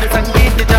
different beat, you just